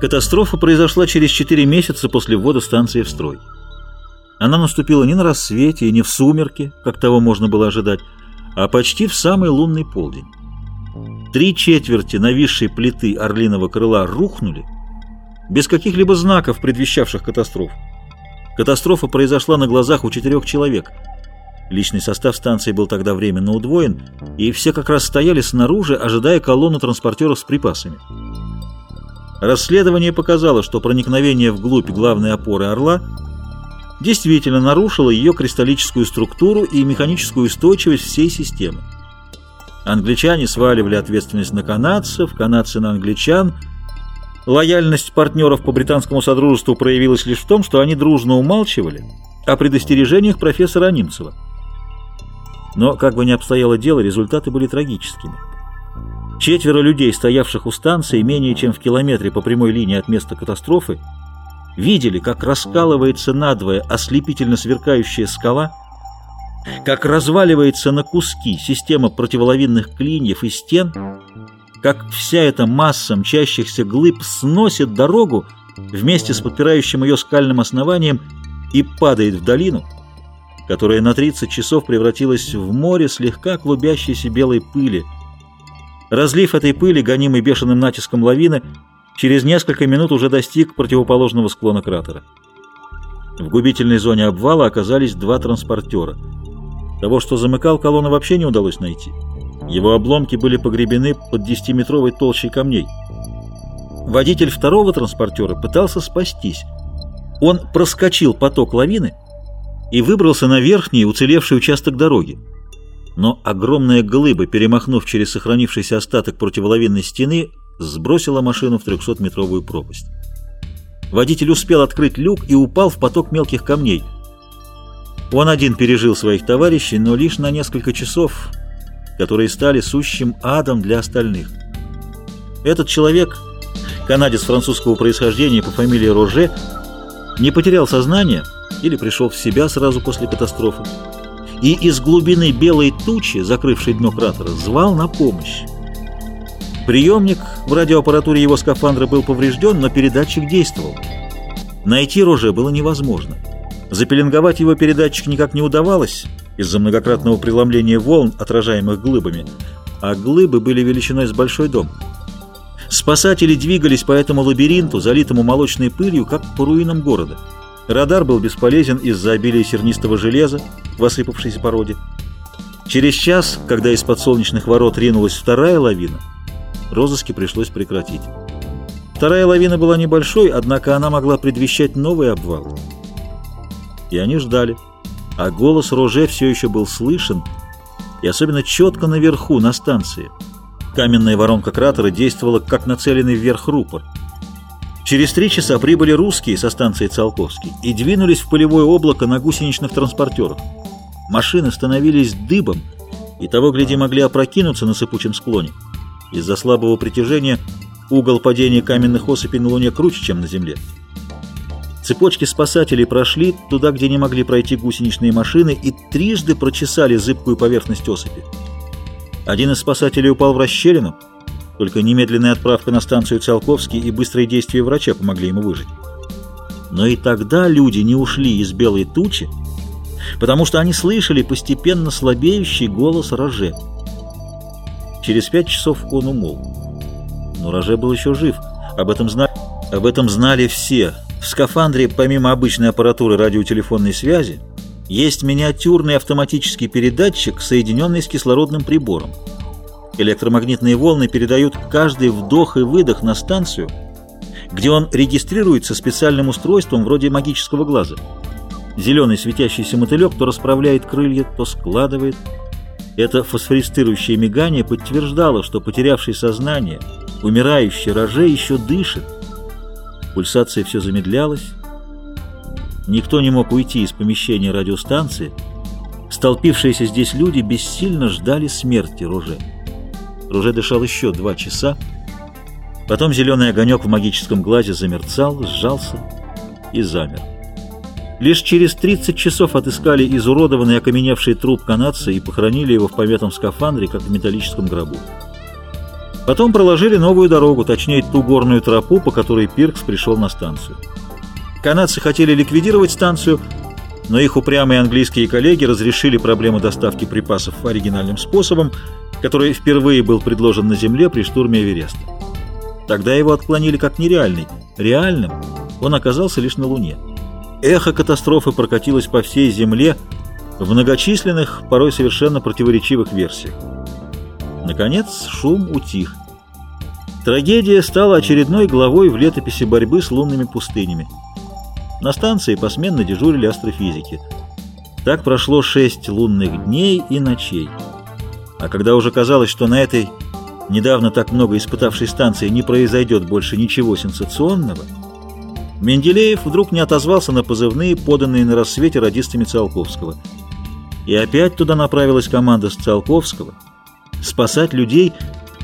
Катастрофа произошла через 4 месяца после ввода станции в строй. Она наступила не на рассвете и не в сумерки, как того можно было ожидать, а почти в самый лунный полдень. Три четверти нависшей плиты орлиного крыла рухнули, без каких-либо знаков, предвещавших катастрофу. Катастрофа произошла на глазах у четырех человек. Личный состав станции был тогда временно удвоен, и все как раз стояли снаружи, ожидая колонну транспортеров с припасами. Расследование показало, что проникновение вглубь главной опоры «Орла» действительно нарушило ее кристаллическую структуру и механическую устойчивость всей системы. Англичане сваливали ответственность на канадцев, канадцы на англичан. Лояльность партнеров по британскому содружеству проявилась лишь в том, что они дружно умалчивали о предостережениях профессора Анимцева. Но, как бы ни обстояло дело, результаты были трагическими. Четверо людей, стоявших у станции менее чем в километре по прямой линии от места катастрофы, видели, как раскалывается надвое ослепительно сверкающая скала, как разваливается на куски система противоловинных клиньев и стен, как вся эта масса мчащихся глыб сносит дорогу вместе с подпирающим ее скальным основанием и падает в долину, которая на 30 часов превратилась в море слегка клубящейся белой пыли, Разлив этой пыли, гонимый бешеным натиском лавины, через несколько минут уже достиг противоположного склона кратера. В губительной зоне обвала оказались два транспортера. Того, что замыкал колонну, вообще не удалось найти. Его обломки были погребены под 10-метровой толщей камней. Водитель второго транспортера пытался спастись. Он проскочил поток лавины и выбрался на верхний уцелевший участок дороги но огромная глыба, перемахнув через сохранившийся остаток противоловинной стены, сбросила машину в 300-метровую пропасть. Водитель успел открыть люк и упал в поток мелких камней. Он один пережил своих товарищей, но лишь на несколько часов, которые стали сущим адом для остальных. Этот человек, канадец французского происхождения по фамилии Роже, не потерял сознание или пришел в себя сразу после катастрофы и из глубины белой тучи, закрывшей дно кратера, звал на помощь. Приемник в радиоаппаратуре его скафандра был поврежден, но передатчик действовал. Найти Роже было невозможно. Запеленговать его передатчик никак не удавалось из-за многократного преломления волн, отражаемых глыбами, а глыбы были величиной с большой дом. Спасатели двигались по этому лабиринту, залитому молочной пылью, как по руинам города. Радар был бесполезен из-за обилия сернистого железа в осыпавшейся породе. Через час, когда из-под солнечных ворот ринулась вторая лавина, розыски пришлось прекратить. Вторая лавина была небольшой, однако она могла предвещать новый обвал. И они ждали. А голос Роже все еще был слышен, и особенно четко наверху, на станции. Каменная воронка кратера действовала, как нацеленный вверх рупор — Через три часа прибыли русские со станции Циолковский и двинулись в полевое облако на гусеничных транспортерах. Машины становились дыбом и того, гляди, могли опрокинуться на сыпучем склоне. Из-за слабого притяжения угол падения каменных осыпей на Луне круче, чем на Земле. Цепочки спасателей прошли туда, где не могли пройти гусеничные машины, и трижды прочесали зыбкую поверхность осыпи. Один из спасателей упал в расщелину, только немедленная отправка на станцию Циолковский и быстрые действия врача помогли ему выжить. Но и тогда люди не ушли из белой тучи, потому что они слышали постепенно слабеющий голос Роже. Через пять часов он умолк. Но Роже был еще жив. Об этом, знали, об этом знали все. В скафандре, помимо обычной аппаратуры радиотелефонной связи, есть миниатюрный автоматический передатчик, соединенный с кислородным прибором. Электромагнитные волны передают каждый вдох и выдох на станцию, где он регистрируется специальным устройством вроде магического глаза. Зеленый светящийся мотылек то расправляет крылья, то складывает. Это фосфористирующее мигание подтверждало, что потерявший сознание, умирающий роже еще дышит. Пульсация все замедлялась. Никто не мог уйти из помещения радиостанции. Столпившиеся здесь люди бессильно ждали смерти Роже. Руже дышал еще два часа. Потом зеленый огонек в магическом глазе замерцал, сжался и замер. Лишь через 30 часов отыскали изуродованный окаменевший труп канадца и похоронили его в поветом скафандре, как в металлическом гробу. Потом проложили новую дорогу, точнее ту горную тропу, по которой Пиркс пришел на станцию. Канадцы хотели ликвидировать станцию, но их упрямые английские коллеги разрешили проблему доставки припасов оригинальным способом, который впервые был предложен на Земле при штурме Эвереста. Тогда его отклонили как нереальный. Реальным он оказался лишь на Луне. Эхо катастрофы прокатилось по всей Земле в многочисленных, порой совершенно противоречивых версиях. Наконец шум утих. Трагедия стала очередной главой в летописи борьбы с лунными пустынями. На станции посменно дежурили астрофизики. Так прошло шесть лунных дней и ночей. А когда уже казалось, что на этой недавно так много испытавшей станции не произойдет больше ничего сенсационного, Менделеев вдруг не отозвался на позывные, поданные на рассвете радистами Циолковского. И опять туда направилась команда с Циолковского спасать людей,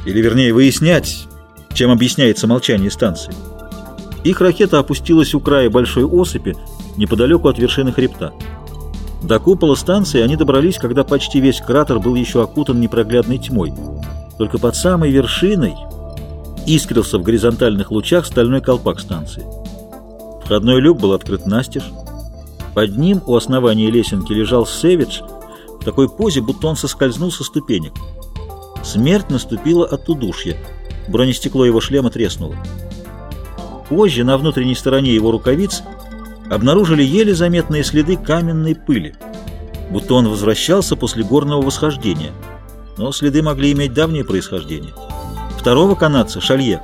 или вернее выяснять, чем объясняется молчание станции. Их ракета опустилась у края большой осыпи, неподалеку от вершины хребта. До купола станции они добрались, когда почти весь кратер был еще окутан непроглядной тьмой. Только под самой вершиной искрился в горизонтальных лучах стальной колпак станции. Входной люк был открыт настежь. Под ним у основания лесенки лежал Сэвидж в такой позе, будто он соскользнул со ступенек. Смерть наступила от удушья. Бронестекло его шлема треснуло. Позже на внутренней стороне его рукавиц обнаружили еле заметные следы каменной пыли, будто он возвращался после горного восхождения. Но следы могли иметь давнее происхождение. Второго канадца, Шалье,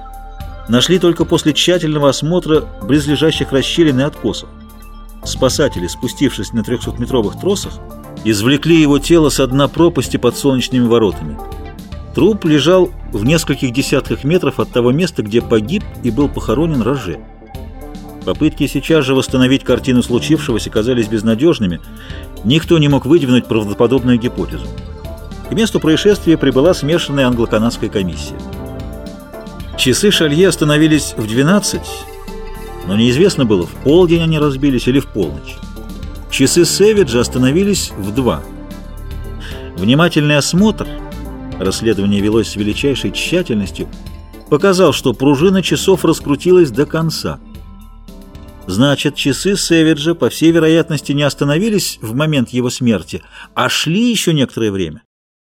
нашли только после тщательного осмотра близлежащих расщелин и откосов. Спасатели, спустившись на 300-метровых тросах, извлекли его тело с дна пропасти под солнечными воротами. Труп лежал в нескольких десятках метров от того места, где погиб и был похоронен Роже. Попытки сейчас же восстановить картину случившегося казались безнадежными. Никто не мог выдвинуть правдоподобную гипотезу. К месту происшествия прибыла смешанная англо-канадская комиссия. Часы Шалье остановились в 12, но неизвестно было, в полдень они разбились или в полночь. Часы Сэвиджа остановились в 2. Внимательный осмотр – расследование велось с величайшей тщательностью, показал, что пружина часов раскрутилась до конца. Значит, часы Сэвиджа, по всей вероятности, не остановились в момент его смерти, а шли еще некоторое время.